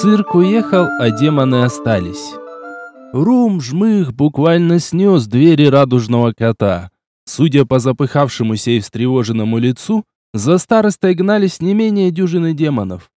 Цирк уехал, а демоны остались. Рум жмых буквально снес двери радужного кота. Судя по запыхавшемуся и встревоженному лицу, за старостой гнались не менее дюжины демонов.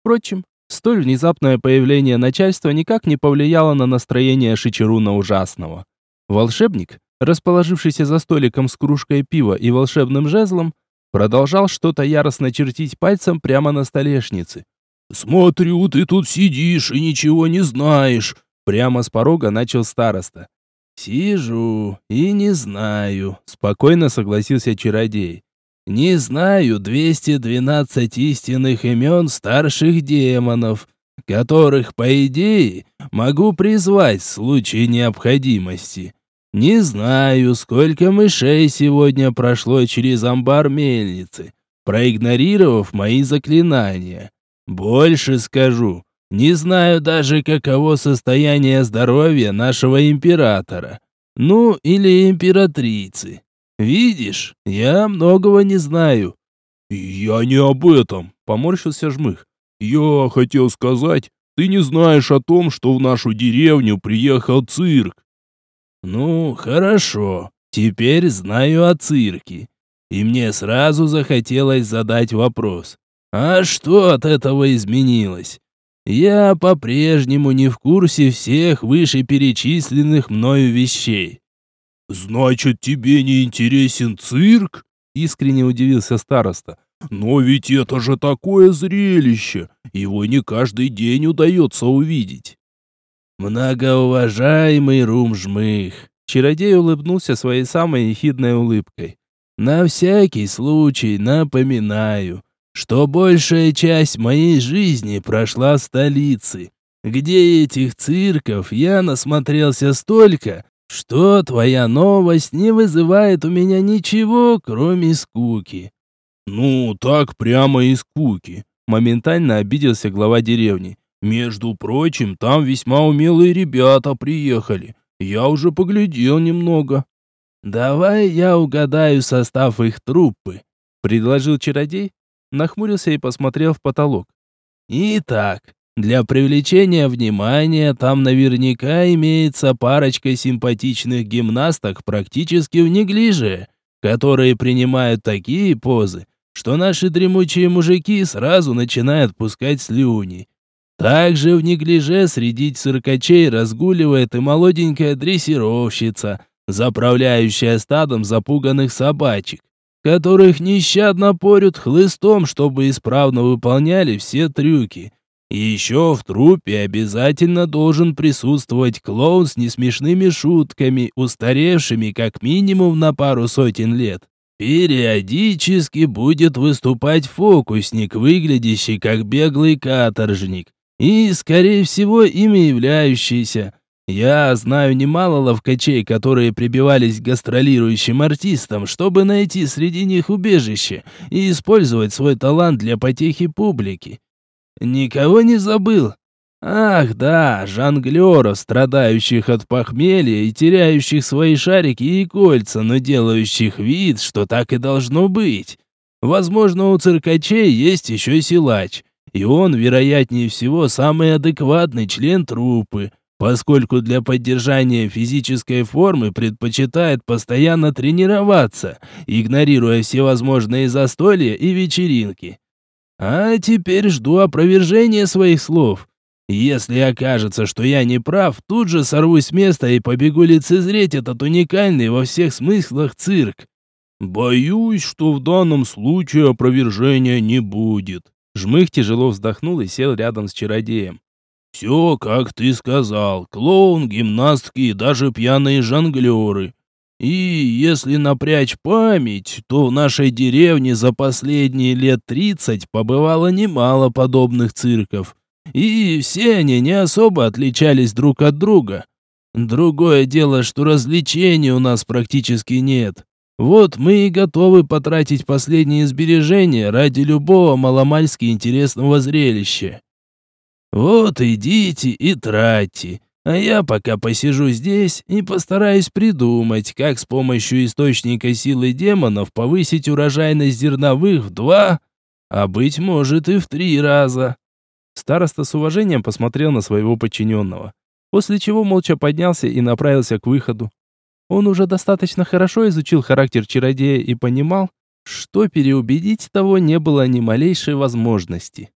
Впрочем, столь внезапное появление начальства никак не повлияло на настроение Шичеруна Ужасного. Волшебник, расположившийся за столиком с кружкой пива и волшебным жезлом, продолжал что-то яростно чертить пальцем прямо на столешнице. «Смотрю, ты тут сидишь и ничего не знаешь», прямо с порога начал староста. «Сижу и не знаю», — спокойно согласился чародей. Не знаю 212 истинных имен старших демонов, которых, по идее, могу призвать в случае необходимости. Не знаю, сколько мышей сегодня прошло через амбар мельницы, проигнорировав мои заклинания. Больше скажу, не знаю даже, каково состояние здоровья нашего императора. Ну, или императрицы. Видишь, я многого не знаю. Я не об этом, поморщился Жмых. Я хотел сказать, ты не знаешь о том, что в нашу деревню приехал цирк. Ну, хорошо. Теперь знаю о цирке. И мне сразу захотелось задать вопрос. А что от этого изменилось? Я по-прежнему не в курсе всех вышеперечисленных мною вещей. «Значит, тебе не интересен цирк?» — искренне удивился староста. «Но ведь это же такое зрелище! Его не каждый день удается увидеть!» «Многоуважаемый Румжмых!» Чародей улыбнулся своей самой ехидной улыбкой. «На всякий случай напоминаю, что большая часть моей жизни прошла в столице, где этих цирков я насмотрелся столько, что твоя новость не вызывает у меня ничего, кроме скуки. Ну, так прямо и скуки. Моментально обиделся глава деревни. Между прочим, там весьма умелые ребята приехали. Я уже поглядел немного. Давай я угадаю состав их труппы, предложил чародей, нахмурился и посмотрел в потолок. Итак, для привлечения внимания там наверняка имеется парочка симпатичных гимнасток практически в неглиже, которые принимают такие позы, что наши дремучие мужики сразу начинают пускать слюни. Также в неглиже среди циркачей разгуливает и молоденькая дрессировщица, заправляющая стадом запуганных собачек, которых нещадно порют хлыстом, чтобы исправно выполняли все трюки. И еще в трупе обязательно должен присутствовать клоун с несмешными шутками, устаревшими как минимум на пару сотен лет. Периодически будет выступать фокусник, выглядящий как беглый каторжник, и, скорее всего, ими являющийся. Я знаю немало ловкачей, которые прибивались к гастролирующим артистам, чтобы найти среди них убежище и использовать свой талант для потехи публики. Никого не забыл. Ах, да, жонглеров, страдающих от похмелья и теряющих свои шарики и кольца, но делающих вид, что так и должно быть. Возможно, у циркачей есть еще силач, и он, вероятнее всего, самый адекватный член труппы, поскольку для поддержания физической формы предпочитает постоянно тренироваться, игнорируя всевозможные застолья и вечеринки. А теперь жду опровержения своих слов. Если окажется, что я не прав, тут же сорвусь с места и побегу лицезреть этот уникальный во всех смыслах цирк. Боюсь, что в данном случае опровержения не будет. Жмых тяжело вздохнул и сел рядом с чародеем. Все, как ты сказал, клоун, гимнастки и даже пьяные жонглеры. И если напрячь память, то в нашей деревне за последние лет тридцать побывало немало подобных цирков. И все они не особо отличались друг от друга. Другое дело, что развлечений у нас практически нет. Вот мы и готовы потратить последние сбережения ради любого маломальски интересного зрелища. Вот идите и тратьте. А я пока посижу здесь и постараюсь придумать, как с помощью источника силы демонов повысить урожайность зерновых в два, а быть может и в три раза. Староста с уважением посмотрел на своего подчиненного, после чего молча поднялся и направился к выходу. Он уже достаточно хорошо изучил характер чародея и понимал, что переубедить того не было ни малейшей возможности.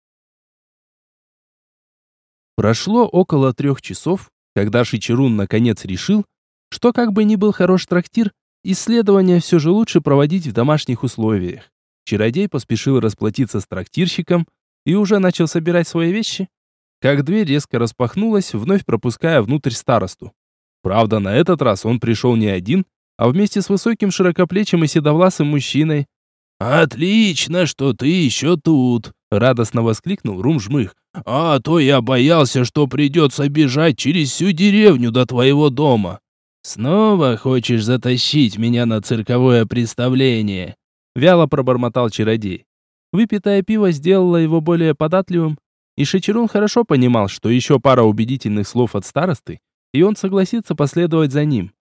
Прошло около трех часов, когда Шичерун наконец решил, что как бы ни был хорош трактир, исследования все же лучше проводить в домашних условиях. Чародей поспешил расплатиться с трактирщиком и уже начал собирать свои вещи, как дверь резко распахнулась, вновь пропуская внутрь старосту. Правда, на этот раз он пришел не один, а вместе с высоким широкоплечим и седовласым мужчиной. «Отлично, что ты еще тут!» — радостно воскликнул Румжмых. «А то я боялся, что придется бежать через всю деревню до твоего дома». «Снова хочешь затащить меня на цирковое представление?» Вяло пробормотал чародей. Выпитое пиво сделало его более податливым, и Шичерун хорошо понимал, что еще пара убедительных слов от старосты, и он согласится последовать за ним.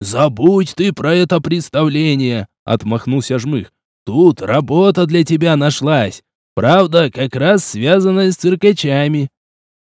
«Забудь ты про это представление!» — отмахнулся Жмых. «Тут работа для тебя нашлась. Правда, как раз связанная с циркачами».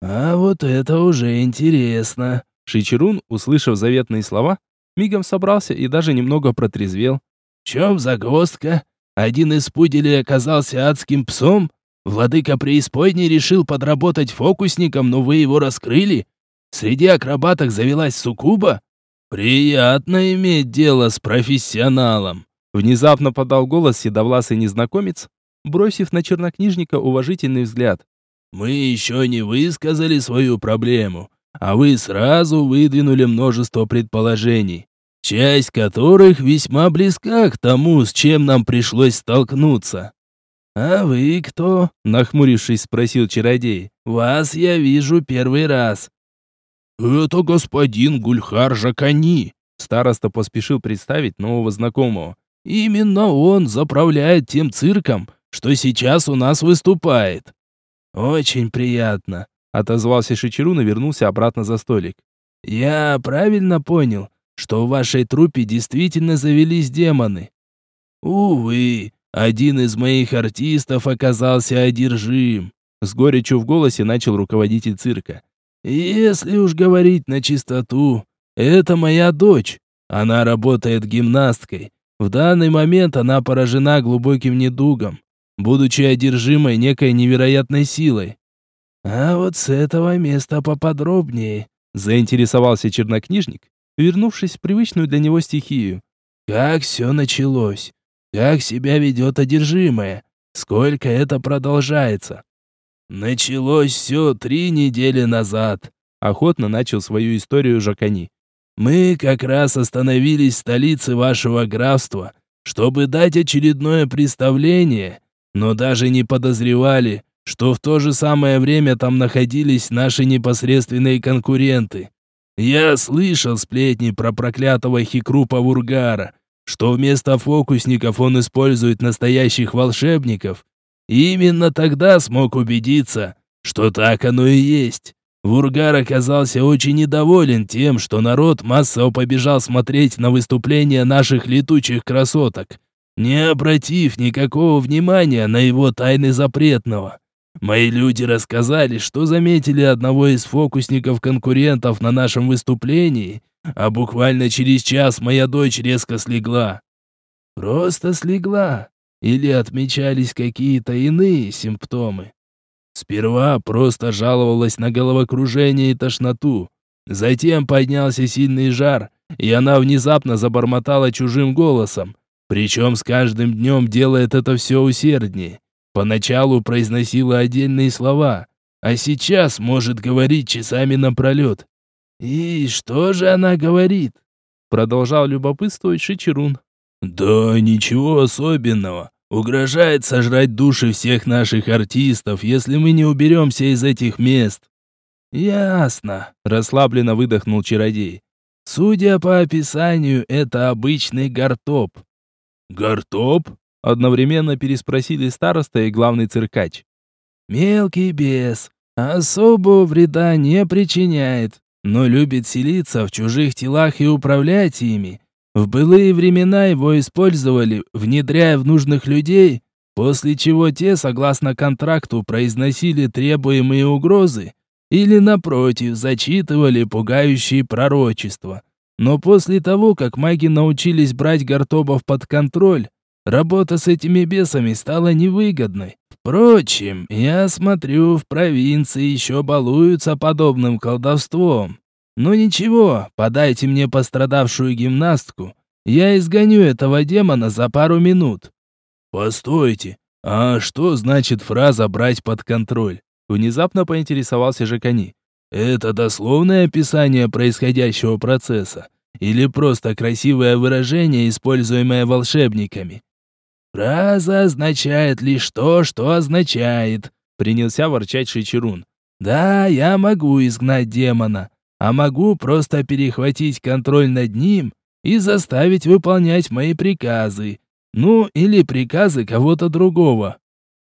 «А вот это уже интересно!» Шичерун, услышав заветные слова, мигом собрался и даже немного протрезвел. «В чем загвоздка? Один из пуделей оказался адским псом? Владыка преисподней решил подработать фокусником, но вы его раскрыли? Среди акробаток завелась суккуба? Приятно иметь дело с профессионалом. Внезапно подал голос седовласый незнакомец, бросив на чернокнижника уважительный взгляд. Мы еще не высказали свою проблему, а вы сразу выдвинули множество предположений, часть которых весьма близка к тому, с чем нам пришлось столкнуться. «А вы кто?» — нахмурившись, спросил чародей. «Вас я вижу первый раз. «Это господин Гульхар Жакани», — староста поспешил представить нового знакомого. «Именно он заправляет тем цирком, что сейчас у нас выступает». «Очень приятно», — отозвался Шичерун и вернулся обратно за столик. «Я правильно понял, что в вашей труппе действительно завелись демоны?» «Увы, один из моих артистов оказался одержим», — с горечью в голосе начал руководитель цирка. Если уж говорить на чистоту, это моя дочь. Она работает гимнасткой. В данный момент она поражена глубоким недугом, будучи одержимой некой невероятной силой. А вот с этого места поподробнее, заинтересовался чернокнижник, вернувшись в привычную для него стихию. Как все началось? Как себя ведет одержимая? Сколько это продолжается? «Началось все три недели назад», — охотно начал свою историю Жакани. «Мы как раз остановились в столице вашего графства, чтобы дать очередное представление, но даже не подозревали, что в то же самое время там находились наши непосредственные конкуренты. Я слышал сплетни про проклятого Хикрупа Вургара, что вместо фокусников он использует настоящих волшебников, именно тогда смог убедиться, что так оно и есть. Вургар оказался очень недоволен тем, что народ массово побежал смотреть на выступления наших летучих красоток, не обратив никакого внимания на его тайны запретного. Мои люди рассказали, что заметили одного из фокусников-конкурентов на нашем выступлении, а буквально через час моя дочь резко слегла. Просто слегла. Или отмечались какие-то иные симптомы? Сперва просто жаловалась на головокружение и тошноту. Затем поднялся сильный жар, и она внезапно забормотала чужим голосом. Причем с каждым днем делает это все усерднее. Поначалу произносила отдельные слова, а сейчас может говорить часами напролет. «И что же она говорит?» Продолжал любопытствовать Шичерун. «Да ничего особенного. Угрожает сожрать души всех наших артистов, если мы не уберемся из этих мест». «Ясно», — расслабленно выдохнул чародей. «Судя по описанию, это обычный гортоп». «Гортоп?» — одновременно переспросили староста и главный циркач. «Мелкий бес. Особого вреда не причиняет, но любит селиться в чужих телах и управлять ими. В былые времена его использовали, внедряя в нужных людей, после чего те, согласно контракту, произносили требуемые угрозы или, напротив, зачитывали пугающие пророчества. Но после того, как маги научились брать гортобов под контроль, работа с этими бесами стала невыгодной. Впрочем, я смотрю, в провинции еще балуются подобным колдовством. Ну ничего, подайте мне пострадавшую гимнастку, я изгоню этого демона за пару минут. Постойте, а что значит фраза «брать под контроль»? Внезапно поинтересовался Жакани. Это дословное описание происходящего процесса или просто красивое выражение, используемое волшебниками? Фраза означает лишь то, что означает, принялся ворчать Шичерун. Да, я могу изгнать демона, а могу просто перехватить контроль над ним и заставить выполнять мои приказы. Ну, или приказы кого-то другого.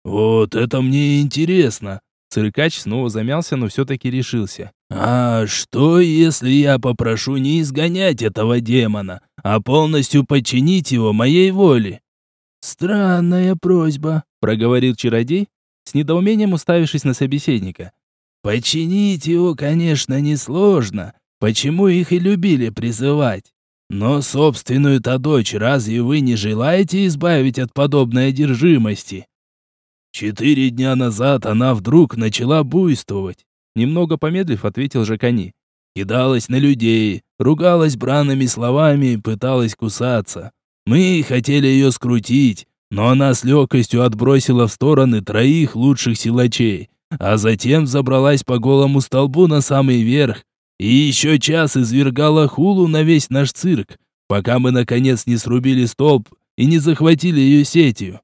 Вот это мне интересно. Циркач снова замялся, но все-таки решился. «А что, если я попрошу не изгонять этого демона, а полностью подчинить его моей воле?» «Странная просьба», — проговорил чародей, с недоумением уставившись на собеседника. «Починить его, конечно, несложно. Почему их и любили призывать? Но собственную-то дочь разве вы не желаете избавить от подобной одержимости? Четыре дня назад она вдруг начала буйствовать. Немного помедлив, ответил Жакани. Кидалась на людей, ругалась бранными словами, пыталась кусаться. Мы хотели ее скрутить, но она с легкостью отбросила в стороны троих лучших силачей, а затем забралась по голому столбу на самый верх и еще час извергала хулу на весь наш цирк, пока мы наконец не срубили столб и не захватили ее сетью.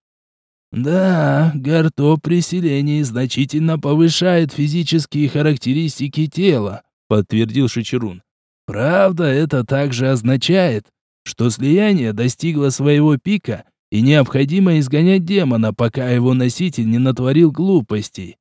Да, горто при селении значительно повышает физические характеристики тела, подтвердил Шичерун. Правда, это также означает, что слияние достигло своего пика и необходимо изгонять демона, пока его носитель не натворил глупостей.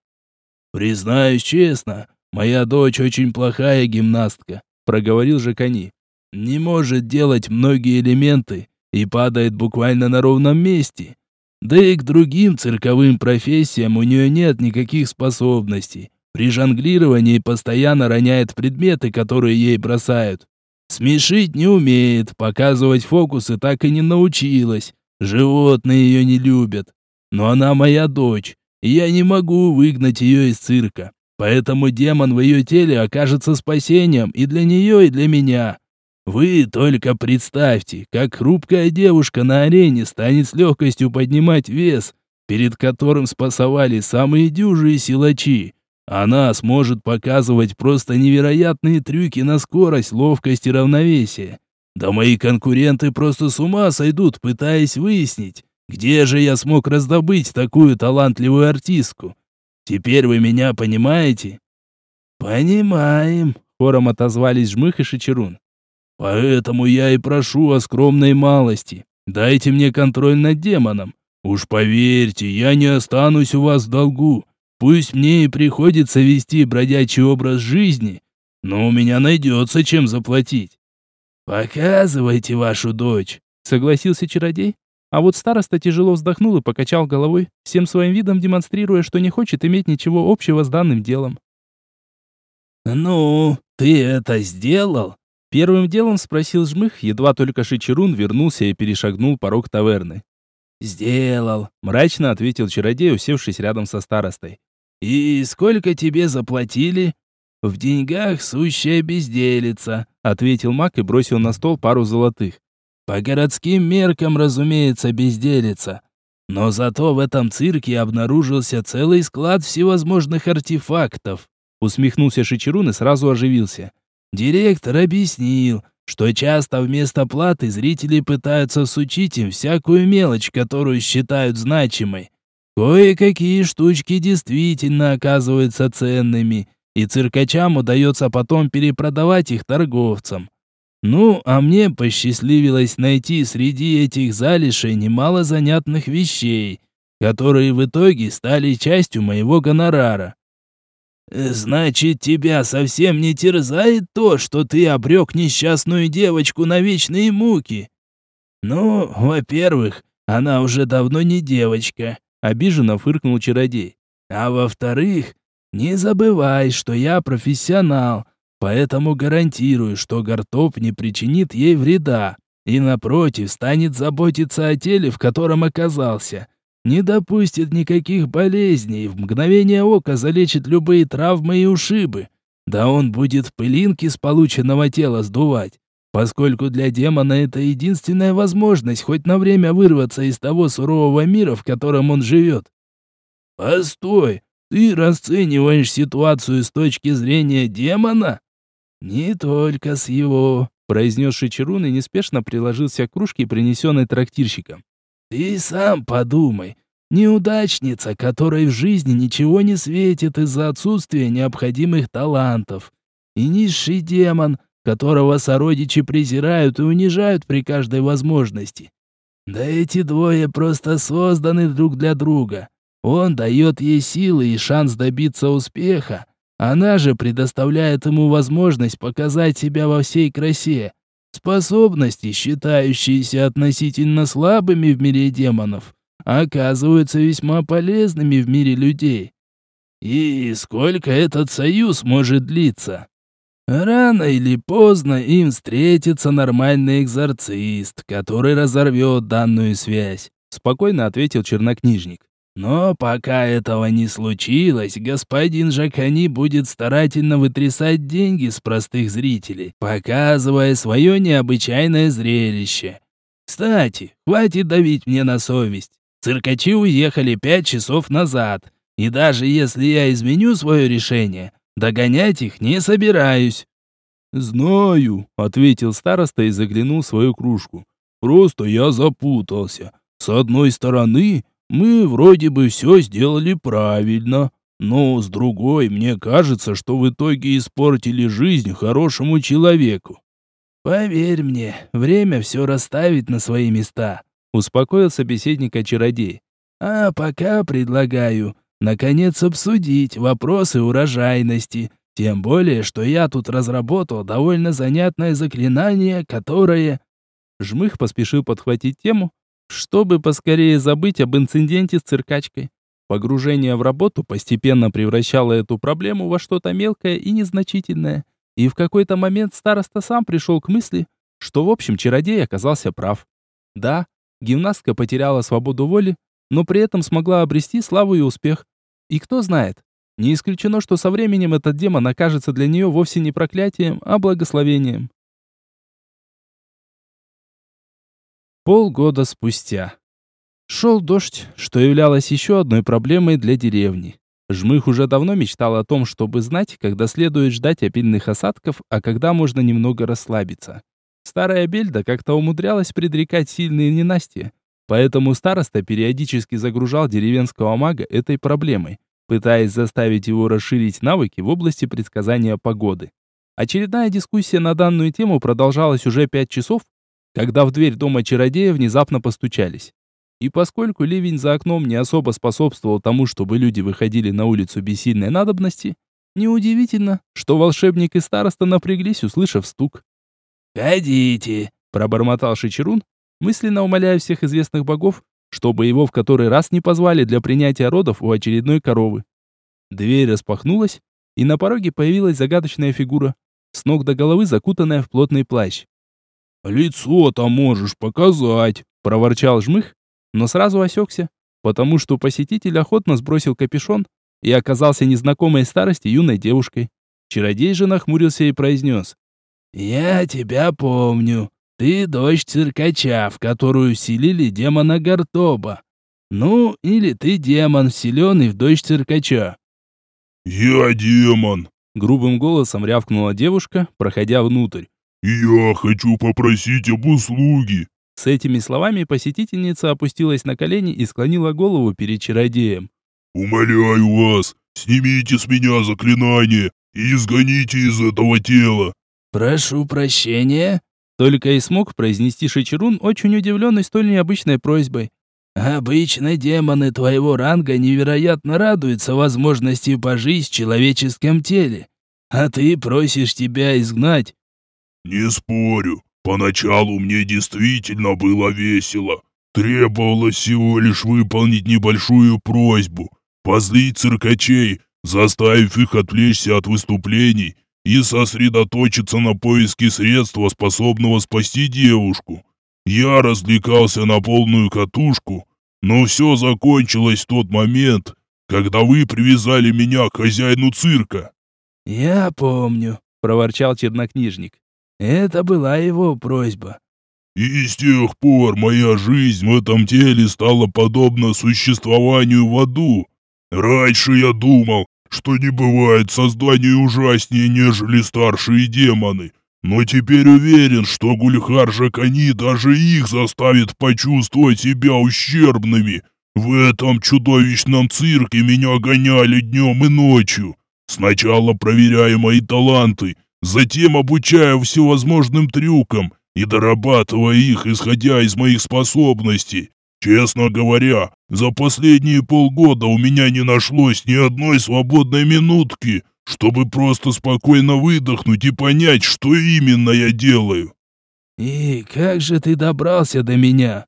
Признаюсь честно, «Моя дочь очень плохая гимнастка», — проговорил Жакани. «Не может делать многие элементы и падает буквально на ровном месте. Да и к другим цирковым профессиям у нее нет никаких способностей. При жонглировании постоянно роняет предметы, которые ей бросают. Смешить не умеет, показывать фокусы так и не научилась. Животные ее не любят. Но она моя дочь, и я не могу выгнать ее из цирка. Поэтому демон в ее теле окажется спасением и для нее, и для меня. Вы только представьте, как хрупкая девушка на арене станет с легкостью поднимать вес, перед которым спасовали самые дюжие силачи. Она сможет показывать просто невероятные трюки на скорость, ловкость и равновесие. Да мои конкуренты просто с ума сойдут, пытаясь выяснить, где же я смог раздобыть такую талантливую артистку. Теперь вы меня понимаете?» «Понимаем», — хором отозвались Жмых и Шичерун. «Поэтому я и прошу о скромной малости. Дайте мне контроль над демоном. Уж поверьте, я не останусь у вас в долгу. Пусть мне и приходится вести бродячий образ жизни, но у меня найдется чем заплатить». «Показывайте вашу дочь», — согласился чародей, а вот староста тяжело вздохнул и покачал головой, всем своим видом демонстрируя, что не хочет иметь ничего общего с данным делом. «Ну, ты это сделал?» Первым делом спросил Жмых, едва только Шичерун вернулся и перешагнул порог таверны. «Сделал», — мрачно ответил чародей, усевшись рядом со старостой. «И сколько тебе заплатили?» «В деньгах сущая безделица», — ответил маг и бросил на стол пару золотых. По городским меркам, разумеется, безделица. Но зато в этом цирке обнаружился целый склад всевозможных артефактов. Усмехнулся Шичерун и сразу оживился. Директор объяснил, что часто вместо платы зрители пытаются всучить им всякую мелочь, которую считают значимой. Кое-какие штучки действительно оказываются ценными, и циркачам удается потом перепродавать их торговцам. Ну, а мне посчастливилось найти среди этих залишей немало занятных вещей, которые в итоге стали частью моего гонорара. «Значит, тебя совсем не терзает то, что ты обрек несчастную девочку на вечные муки?» «Ну, во-первых, она уже давно не девочка», — обиженно фыркнул чародей. «А во-вторых, не забывай, что я профессионал, поэтому гарантирую, что гортоп не причинит ей вреда и, напротив, станет заботиться о теле, в котором оказался. Не допустит никаких болезней, в мгновение ока залечит любые травмы и ушибы. Да он будет пылинки с полученного тела сдувать, поскольку для демона это единственная возможность хоть на время вырваться из того сурового мира, в котором он живет. «Постой, ты расцениваешь ситуацию с точки зрения демона?» «Не только с его», произнес Шичерун и неспешно приложился к кружке, принесенной трактирщиком. «Ты сам подумай. Неудачница, которой в жизни ничего не светит из-за отсутствия необходимых талантов. И низший демон, которого сородичи презирают и унижают при каждой возможности. Да эти двое просто созданы друг для друга. Он дает ей силы и шанс добиться успеха, она же предоставляет ему возможность показать себя во всей красе. Способности, считающиеся относительно слабыми в мире демонов, оказываются весьма полезными в мире людей. И сколько этот союз может длиться? Рано или поздно им встретится нормальный экзорцист, который разорвет данную связь, спокойно ответил чернокнижник. Но пока этого не случилось, господин Жакани будет старательно вытрясать деньги с простых зрителей, показывая свое необычайное зрелище. Кстати, хватит давить мне на совесть. Циркачи уехали пять часов назад, и даже если я изменю свое решение, догонять их не собираюсь. «Знаю», — ответил староста и заглянул в свою кружку. «Просто я запутался. С одной стороны, мы вроде бы все сделали правильно, но с другой, мне кажется, что в итоге испортили жизнь хорошему человеку. Поверь мне, время все расставит на свои места, успокоил собеседника чародей. А пока предлагаю наконец обсудить вопросы урожайности, тем более, что я тут разработал довольно занятное заклинание, которое Жмых поспешил подхватить тему, чтобы поскорее забыть об инциденте с циркачкой. Погружение в работу постепенно превращало эту проблему во что-то мелкое и незначительное. И в какой-то момент староста сам пришел к мысли, что в общем чародей оказался прав. Да, гимнастка потеряла свободу воли, но при этом смогла обрести славу и успех. И кто знает, не исключено, что со временем этот демон окажется для нее вовсе не проклятием, а благословением. Полгода спустя. Шел дождь, что являлось еще одной проблемой для деревни. Жмых уже давно мечтал о том, чтобы знать, когда следует ждать обильных осадков, а когда можно немного расслабиться. Старая Бельда как-то умудрялась предрекать сильные ненастья, поэтому староста периодически загружал деревенского мага этой проблемой, пытаясь заставить его расширить навыки в области предсказания погоды. Очередная дискуссия на данную тему продолжалась уже пять часов, когда в дверь дома чародея внезапно постучались. И поскольку ливень за окном не особо способствовал тому, чтобы люди выходили на улицу без сильной надобности, неудивительно, что волшебник и староста напряглись, услышав стук. «Ходите», — пробормотал Шичерун, мысленно умоляя всех известных богов, чтобы его в который раз не позвали для принятия родов у очередной коровы. Дверь распахнулась, и на пороге появилась загадочная фигура, с ног до головы закутанная в плотный плащ. «Лицо-то можешь показать», — проворчал жмых, но сразу осекся, потому что посетитель охотно сбросил капюшон и оказался незнакомой старости юной девушкой. Чародей же нахмурился и произнес. «Я тебя помню. Ты дочь циркача, в которую вселили демона Гартоба. Ну, или ты демон, вселенный в дочь циркача». «Я демон», — грубым голосом рявкнула девушка, проходя внутрь. «Я хочу попросить об услуге». С этими словами посетительница опустилась на колени и склонила голову перед чародеем. «Умоляю вас, снимите с меня заклинание и изгоните из этого тела». «Прошу прощения», — только и смог произнести Шичерун, очень удивленный столь необычной просьбой. «Обычно демоны твоего ранга невероятно радуются возможности пожить в человеческом теле, а ты просишь тебя изгнать «Не спорю, поначалу мне действительно было весело, Требовалось всего лишь выполнить небольшую просьбу, позлить циркачей, заставив их отвлечься от выступлений и сосредоточиться на поиске средства, способного спасти девушку. Я развлекался на полную катушку, но все закончилось в тот момент, когда вы привязали меня к хозяину цирка». «Я помню», — проворчал чернокнижник. «Это была его просьба». «И с тех пор моя жизнь в этом теле стала подобна существованию в аду. Раньше я думал, что не бывает создания ужаснее, нежели старшие демоны, но теперь уверен, что Гульхар Жакани даже их заставит почувствовать себя ущербными. В этом чудовищном цирке меня гоняли днем и ночью. Сначала проверяя мои таланты, затем обучая всевозможным трюкам и дорабатывая их, исходя из моих способностей. Честно говоря, за последние полгода у меня не нашлось ни одной свободной минутки, чтобы просто спокойно выдохнуть и понять, что именно я делаю. И как же ты добрался до меня?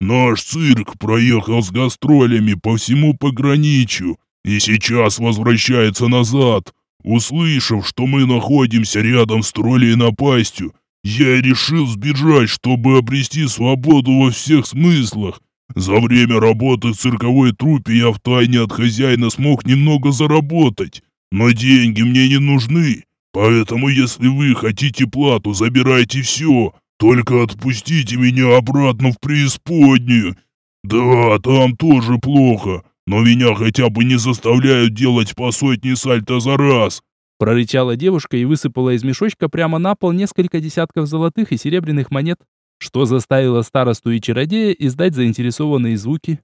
Наш цирк проехал с гастролями по всему пограничью и сейчас возвращается назад. Услышав, что мы находимся рядом с троллей напастью, я решил сбежать, чтобы обрести свободу во всех смыслах. За время работы в цирковой труппе я втайне от хозяина смог немного заработать. Но деньги мне не нужны, поэтому если вы хотите плату, забирайте все, только отпустите меня обратно в преисподнюю. Да, там тоже плохо, но меня хотя бы не заставляют делать по сотне сальто за раз. Прорычала девушка и высыпала из мешочка прямо на пол несколько десятков золотых и серебряных монет, что заставило старосту и чародея издать заинтересованные звуки.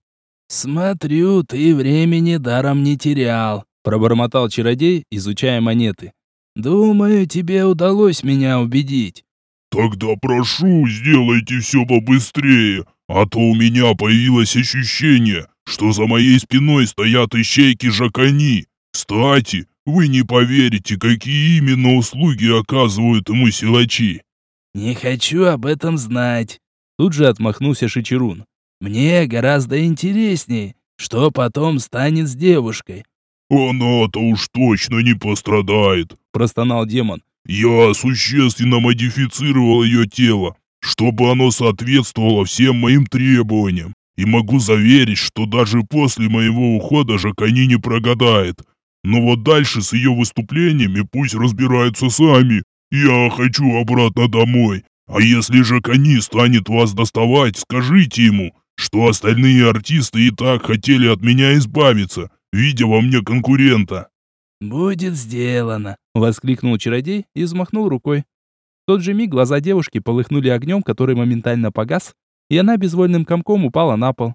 «Смотрю, ты времени даром не терял», пробормотал чародей, изучая монеты. Думаю, тебе удалось меня убедить. Тогда прошу, сделайте все побыстрее, а то у меня появилось ощущение, что за моей спиной стоят ищейки Жакани. Кстати, вы не поверите, какие именно услуги оказывают ему силачи. Не хочу об этом знать. Тут же отмахнулся Шичерун. Мне гораздо интереснее, что потом станет с девушкой. «Она-то уж точно не пострадает», – простонал демон. «Я существенно модифицировал ее тело, чтобы оно соответствовало всем моим требованиям, и могу заверить, что даже после моего ухода Жакани не прогадает. Но вот дальше с ее выступлениями пусть разбираются сами. Я хочу обратно домой. А если Жакани станет вас доставать, скажите ему, что остальные артисты и так хотели от меня избавиться, видя во мне конкурента. «Будет сделано!» — воскликнул чародей и взмахнул рукой. В тот же миг глаза девушки полыхнули огнем, который моментально погас, и она безвольным комком упала на пол.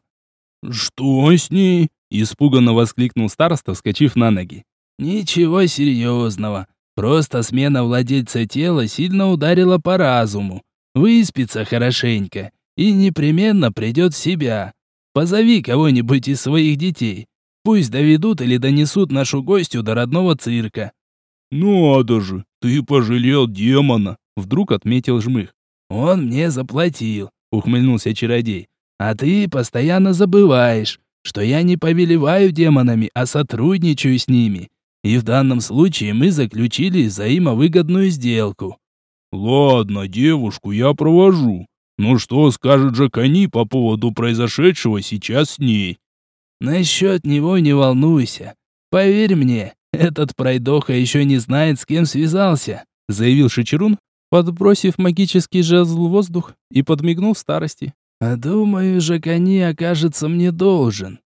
«Что с ней?» — испуганно воскликнул староста, вскочив на ноги. «Ничего серьезного. Просто смена владельца тела сильно ударила по разуму. Выспится хорошенько и непременно придет в себя. Позови кого-нибудь из своих детей. Пусть доведут или донесут нашу гостью до родного цирка». «Надо же, ты пожалел демона», — вдруг отметил Жмых. «Он мне заплатил», — ухмыльнулся чародей. «А ты постоянно забываешь, что я не повелеваю демонами, а сотрудничаю с ними. И в данном случае мы заключили взаимовыгодную сделку». «Ладно, девушку я провожу. Но что скажет Жакани по поводу произошедшего сейчас с ней?» Насчет него не волнуйся. Поверь мне, этот пройдоха еще не знает, с кем связался», заявил Шичерун, подбросив магический жезл в воздух и подмигнул старости. «А думаю, Жакани окажется мне должен».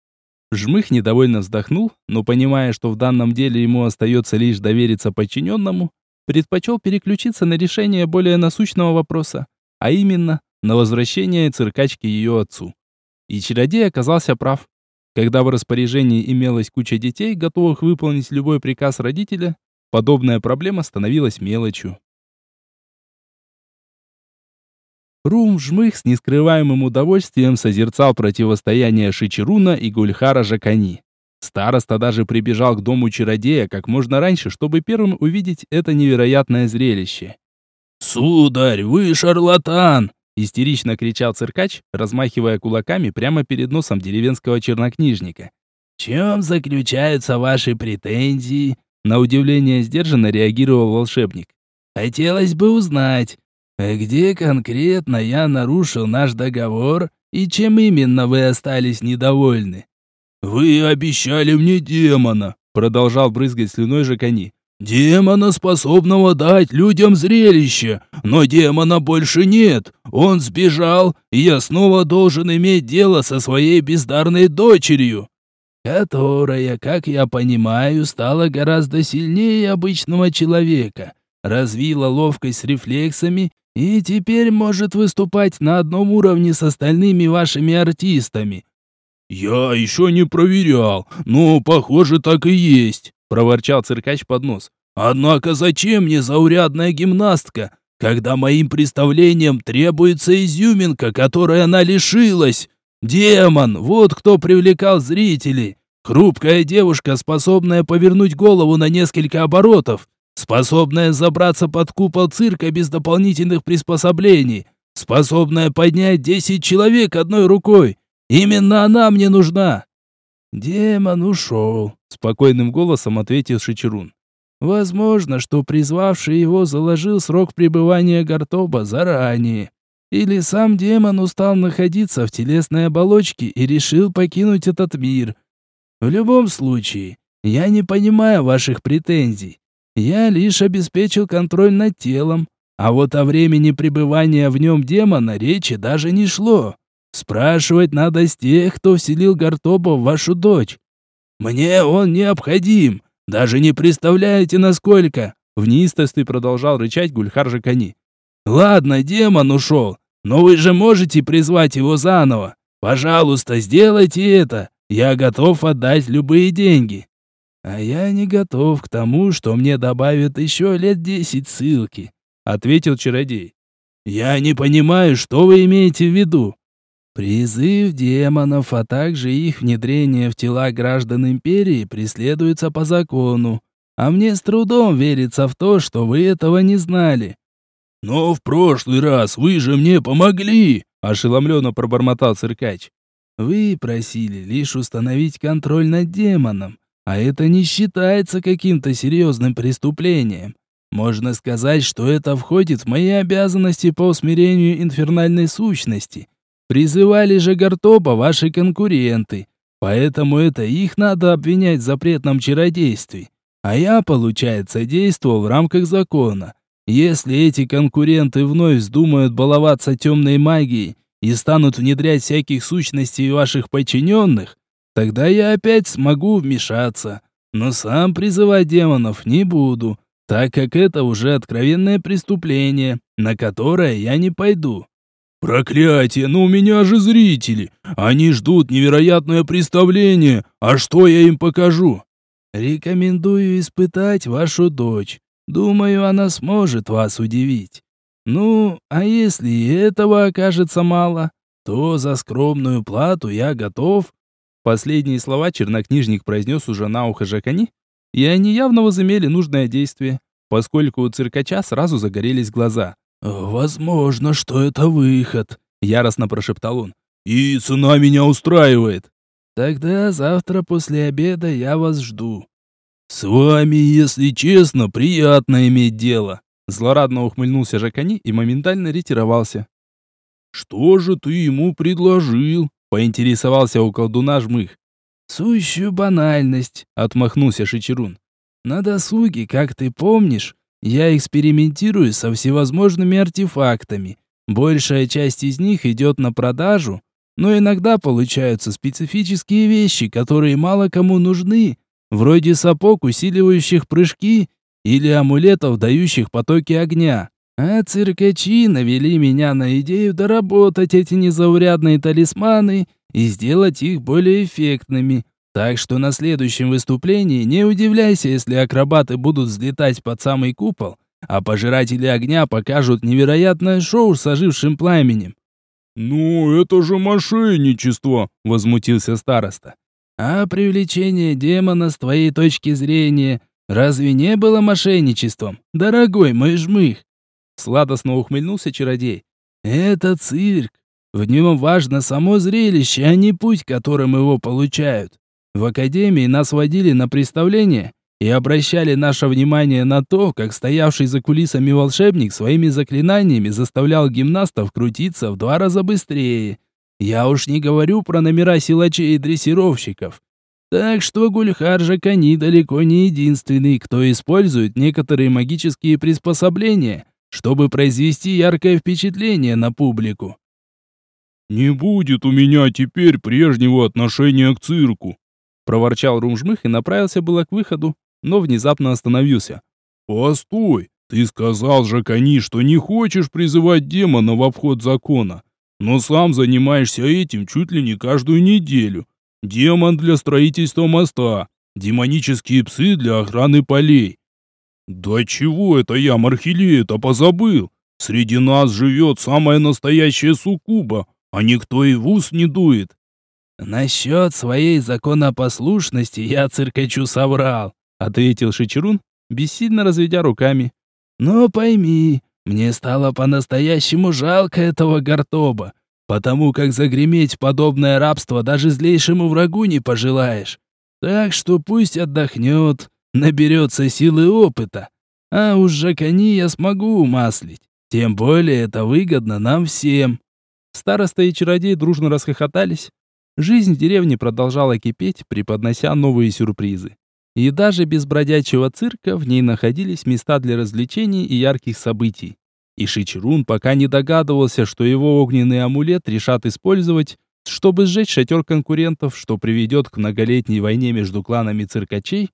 Жмых недовольно вздохнул, но понимая, что в данном деле ему остается лишь довериться подчиненному, предпочел переключиться на решение более насущного вопроса, а именно на возвращение циркачки ее отцу. И чародей оказался прав. Когда в распоряжении имелась куча детей, готовых выполнить любой приказ родителя, подобная проблема становилась мелочью. Рум Жмых с нескрываемым удовольствием созерцал противостояние Шичеруна и Гульхара Жакани. Староста даже прибежал к дому чародея как можно раньше, чтобы первым увидеть это невероятное зрелище. «Сударь, вы шарлатан!» Истерично кричал циркач, размахивая кулаками прямо перед носом деревенского чернокнижника. «В чем заключаются ваши претензии?» На удивление сдержанно реагировал волшебник. «Хотелось бы узнать, где конкретно я нарушил наш договор и чем именно вы остались недовольны?» «Вы обещали мне демона», — продолжал брызгать слюной Жакани. Демона, способного дать людям зрелище, но демона больше нет. Он сбежал, и я снова должен иметь дело со своей бездарной дочерью, которая, как я понимаю, стала гораздо сильнее обычного человека, развила ловкость с рефлексами и теперь может выступать на одном уровне с остальными вашими артистами. Я еще не проверял, но похоже так и есть проворчал циркач под нос. Однако зачем мне заурядная гимнастка, когда моим представлениям требуется изюминка, которой она лишилась? Демон, вот кто привлекал зрителей. Хрупкая девушка, способная повернуть голову на несколько оборотов, способная забраться под купол цирка без дополнительных приспособлений, способная поднять десять человек одной рукой. Именно она мне нужна. Демон ушел, спокойным голосом ответил Шичерун. Возможно, что призвавший его заложил срок пребывания Гартоба заранее. Или сам демон устал находиться в телесной оболочке и решил покинуть этот мир. В любом случае, я не понимаю ваших претензий. Я лишь обеспечил контроль над телом, а вот о времени пребывания в нем демона речи даже не шло. Спрашивать надо с тех, кто вселил Гартоба в вашу дочь. Мне он необходим. Даже не представляете, насколько!» В неистовстве продолжал рычать Гульхар Жакани. «Ладно, демон ушел, но вы же можете призвать его заново. Пожалуйста, сделайте это. Я готов отдать любые деньги». «А я не готов к тому, что мне добавят еще лет десять ссылки», — ответил чародей. «Я не понимаю, что вы имеете в виду. Призыв демонов, а также их внедрение в тела граждан империи преследуется по закону. А мне с трудом верится в то, что вы этого не знали. Но в прошлый раз вы же мне помогли, ошеломленно пробормотал циркач. Вы просили лишь установить контроль над демоном, а это не считается каким-то серьезным преступлением. Можно сказать, что это входит в мои обязанности по усмирению инфернальной сущности – Призывали же Гартоба ваши конкуренты, поэтому это их надо обвинять в запретном чародействе. А я, получается, действовал в рамках закона. Если эти конкуренты вновь вздумают баловаться темной магией и станут внедрять всяких сущностей ваших подчиненных, тогда я опять смогу вмешаться. Но сам призывать демонов не буду, так как это уже откровенное преступление, на которое я не пойду. «Проклятие, но у меня же зрители! Они ждут невероятное представление, а что я им покажу?» «Рекомендую испытать вашу дочь. Думаю, она сможет вас удивить. Ну, а если и этого окажется мало, то за скромную плату я готов». Последние слова чернокнижник произнес уже на ухо Жакани, и они явно возымели нужное действие, поскольку у циркача сразу загорелись глаза. «Возможно, что это выход», — яростно прошептал он. «И цена меня устраивает». «Тогда завтра после обеда я вас жду». «С вами, если честно, приятно иметь дело», — злорадно ухмыльнулся Жакани и моментально ретировался. «Что же ты ему предложил?» — поинтересовался у колдуна Жмых. «Сущую банальность», — отмахнулся Шичерун. «На досуге, как ты помнишь, я экспериментирую со всевозможными артефактами. Большая часть из них идет на продажу, но иногда получаются специфические вещи, которые мало кому нужны, вроде сапог, усиливающих прыжки, или амулетов, дающих потоки огня. А циркачи навели меня на идею доработать эти незаурядные талисманы и сделать их более эффектными. Так что на следующем выступлении не удивляйся, если акробаты будут взлетать под самый купол, а пожиратели огня покажут невероятное шоу с ожившим пламенем. «Ну, это же мошенничество!» — возмутился староста. «А привлечение демона с твоей точки зрения разве не было мошенничеством, дорогой мой жмых?» Сладостно ухмыльнулся чародей. Это цирк. В нем важно само зрелище, а не путь, которым его получают. В академии нас водили на представление и обращали наше внимание на то, как стоявший за кулисами волшебник своими заклинаниями заставлял гимнастов крутиться в два раза быстрее. Я уж не говорю про номера силачей и дрессировщиков. Так что Гульхар Жакани далеко не единственный, кто использует некоторые магические приспособления, чтобы произвести яркое впечатление на публику. «Не будет у меня теперь прежнего отношения к цирку», проворчал Румжмых и направился было к выходу, но внезапно остановился. «Постой, ты сказал же, Кони, что не хочешь призывать демона в обход закона, но сам занимаешься этим чуть ли не каждую неделю. Демон для строительства моста, демонические псы для охраны полей. Да чего это я, Мархилея-то позабыл? Среди нас живет самая настоящая суккуба, а никто и в ус не дует. Насчет своей законопослушности я циркачу соврал, ответил Шичерун, бессильно разведя руками. Но пойми, мне стало по-настоящему жалко этого гортоба, потому как загреметь подобное рабство даже злейшему врагу не пожелаешь. Так что пусть отдохнет, наберется силы опыта. А уж Жакани я смогу умаслить. Тем более это выгодно нам всем. Староста и чародей дружно расхохотались. Жизнь в деревне продолжала кипеть, преподнося новые сюрпризы. И даже без бродячего цирка в ней находились места для развлечений и ярких событий. И Шичерун пока не догадывался, что его огненный амулет решат использовать, чтобы сжечь шатер конкурентов, что приведет к многолетней войне между кланами циркачей.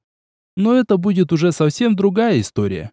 Но это будет уже совсем другая история.